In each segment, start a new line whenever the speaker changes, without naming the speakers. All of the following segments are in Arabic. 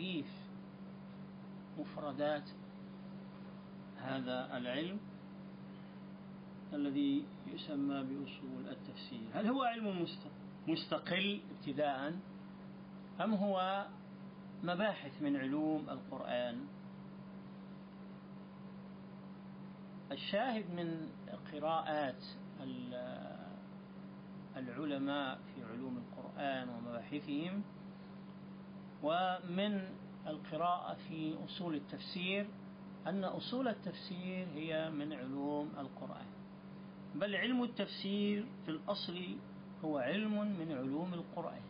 تعريف مفردات هذا العلم الذي يسمى بأصول التفسير. هل هو علم مستقل ابتداء أم هو مباحث من علوم القرآن؟ الشاهد من قراءات العلماء في علوم القرآن ومباحثهم ومن القراءة في أصول التفسير أن أصول التفسير هي من علوم القرآن. بل علم التفسير في الأصل هو علم من علوم القرآن.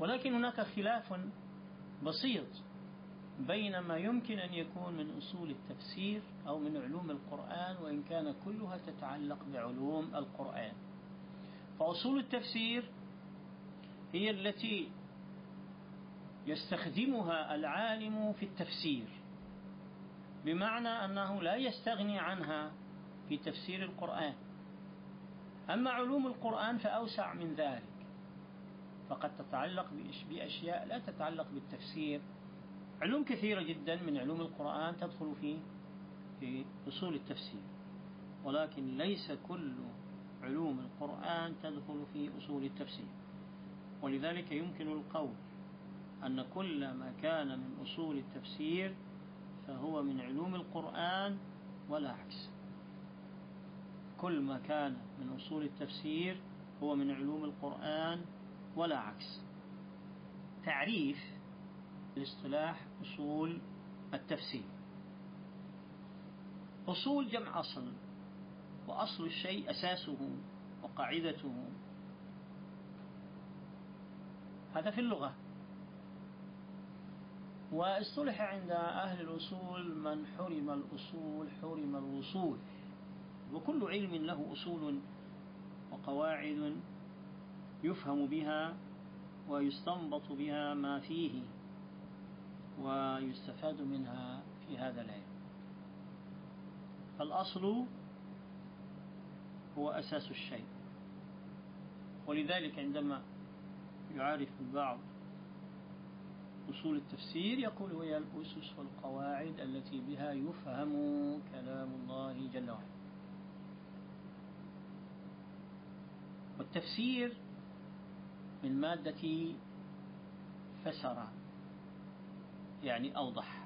ولكن هناك خلاف بسيط بين ما يمكن أن يكون من أصول التفسير أو من علوم القرآن وإن كان كلها تتعلق بعلوم القرآن. فأصول التفسير هي التي يستخدمها العالم في التفسير بمعنى أنه لا يستغني عنها في تفسير القرآن. أما علوم القرآن فأوسع من ذلك فقد تتعلق بأشياء لا تتعلق بالتفسير. علوم كثيرة جدا من علوم القرآن تدخل في في أصول التفسير ولكن ليس كل علوم القرآن تدخل في أصول التفسير. ولذلك يمكن القول أن كل ما كان من أصول التفسير فهو من علوم القرآن ولا عكس كل ما كان من أصول التفسير هو من علوم القرآن ولا عكس تعريف الاصطلاح أصول التفسير. أصول جمع أصل وأصل الشيء أساسه وقاعدته. هذا في اللغة. واصطلح عند أهل الأصول من حرم الأصول حرم الوصول. وكل علم له أصول وقواعد يفهم بها ويستنبط بها ما فيه ويستفاد منها في هذا العلم. فالأصل هو أساس الشيء. ولذلك عندما يعرف البعض أصول التفسير يقول هي الأسس والقواعد التي بها يفهم كلام الله جل وعلا. والتفسير من مادة فسر يعني أوضح.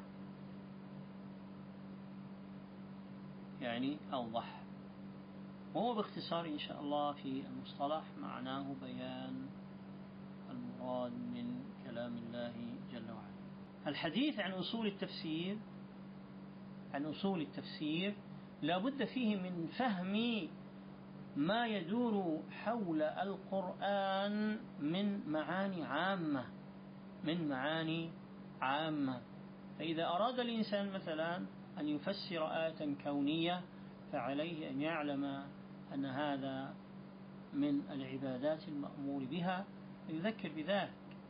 يعني أوضح. وهو باختصار إن شاء الله في المصطلح معناه بيان المراد من كلام الله جل وعلا. الحديث عن أصول التفسير عن أصول التفسير لا بد فيه من فهم ما يدور حول القرآن من معاني عامة من معاني عامة. فإذا أراد الإنسان مثلا أن يفسر آية كونية فعليه أن يعلم أن هذا من العبادات المأمور بها يذكر بذلك.